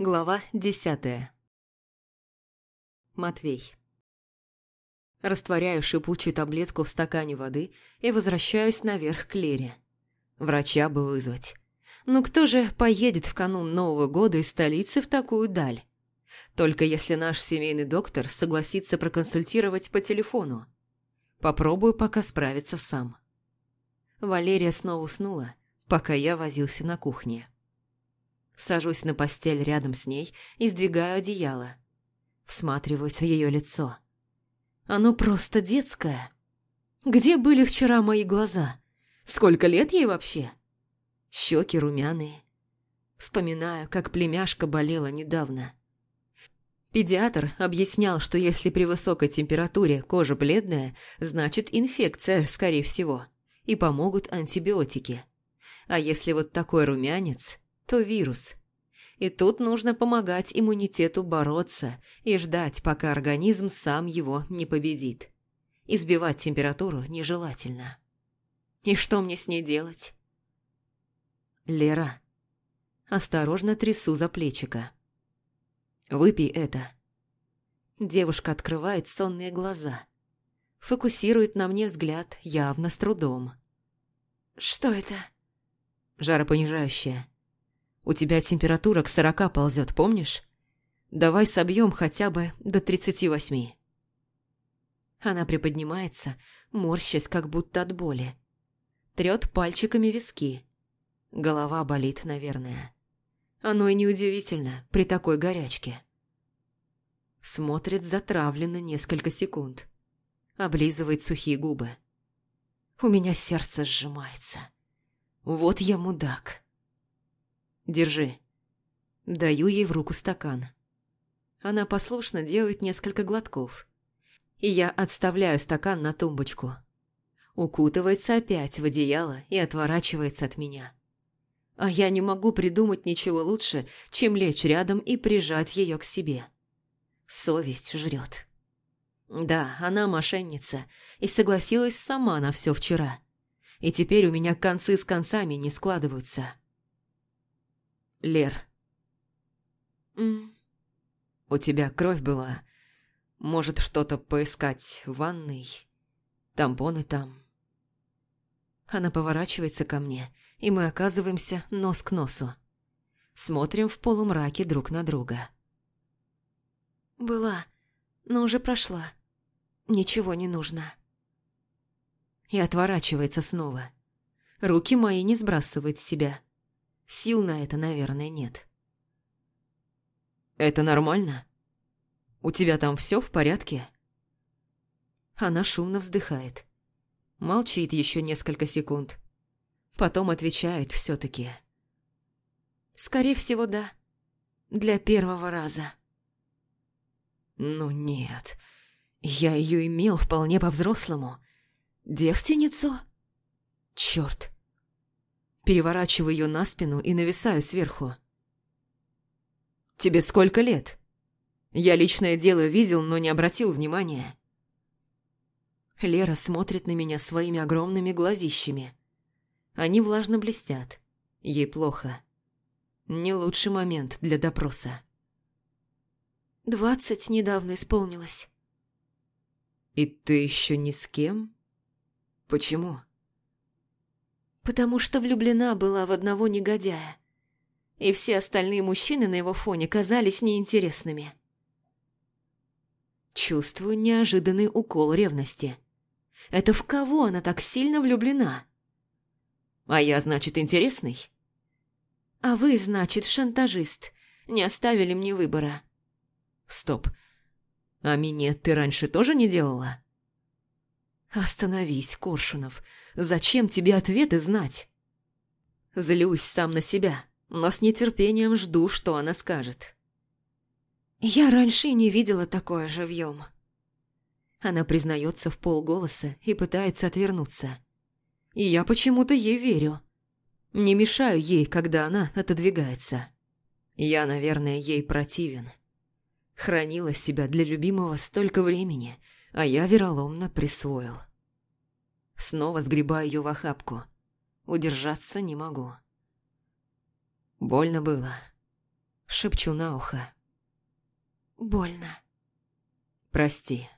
Глава десятая. Матвей. Растворяю шипучую таблетку в стакане воды и возвращаюсь наверх к Лере. Врача бы вызвать. Ну кто же поедет в канун Нового года из столицы в такую даль? Только если наш семейный доктор согласится проконсультировать по телефону. Попробую пока справиться сам. Валерия снова уснула, пока я возился на кухне. Сажусь на постель рядом с ней и сдвигаю одеяло. Всматриваюсь в ее лицо. Оно просто детское. Где были вчера мои глаза? Сколько лет ей вообще? Щеки румяные. Вспоминаю, как племяшка болела недавно. Педиатр объяснял, что если при высокой температуре кожа бледная, значит инфекция, скорее всего, и помогут антибиотики. А если вот такой румянец, то вирус. И тут нужно помогать иммунитету бороться и ждать, пока организм сам его не победит. Избивать температуру нежелательно. И что мне с ней делать? Лера. Осторожно трясу за плечика. Выпей это. Девушка открывает сонные глаза. Фокусирует на мне взгляд явно с трудом. «Что это?» «Жаропонижающее. У тебя температура к сорока ползет, помнишь? Давай собьем хотя бы до тридцати восьми». Она приподнимается, морщась как будто от боли. Трет пальчиками виски. Голова болит, наверное. Оно и неудивительно при такой горячке. Смотрит затравленно несколько секунд. Облизывает сухие губы. У меня сердце сжимается. Вот я мудак. Держи. Даю ей в руку стакан. Она послушно делает несколько глотков. И я отставляю стакан на тумбочку. Укутывается опять в одеяло и отворачивается от меня. А я не могу придумать ничего лучше, чем лечь рядом и прижать ее к себе. Совесть жрет. Да, она мошенница и согласилась сама на все вчера. И теперь у меня концы с концами не складываются. Лер. Mm. У тебя кровь была. Может, что-то поискать в ванной? Тампоны там. Она поворачивается ко мне, и мы оказываемся нос к носу. Смотрим в полумраке друг на друга. «Была, но уже прошла. Ничего не нужно». И отворачивается снова. Руки мои не сбрасывают с себя. Сил на это, наверное, нет. «Это нормально? У тебя там все в порядке?» Она шумно вздыхает. Молчит еще несколько секунд. Потом отвечает все-таки. «Скорее всего, да. Для первого раза». «Ну нет. Я ее имел вполне по-взрослому. Девственницу? Черт!» Переворачиваю ее на спину и нависаю сверху. «Тебе сколько лет?» Я личное дело видел, но не обратил внимания. Лера смотрит на меня своими огромными глазищами. Они влажно блестят. Ей плохо. Не лучший момент для допроса. «Двадцать недавно исполнилось». «И ты еще ни с кем? Почему?» «Потому что влюблена была в одного негодяя, и все остальные мужчины на его фоне казались неинтересными». Чувствую неожиданный укол ревности. Это в кого она так сильно влюблена? А я, значит, интересный? А вы, значит, шантажист. Не оставили мне выбора. Стоп. А минет ты раньше тоже не делала? Остановись, Коршунов. Зачем тебе ответы знать? Злюсь сам на себя, но с нетерпением жду, что она скажет. Я раньше и не видела такое живьем. Она признается в полголоса и пытается отвернуться. И я почему-то ей верю. Не мешаю ей, когда она отодвигается. Я, наверное, ей противен. Хранила себя для любимого столько времени, а я вероломно присвоил. Снова сгребаю ее в охапку. Удержаться не могу. Больно было. Шепчу на ухо. Больно. Прости.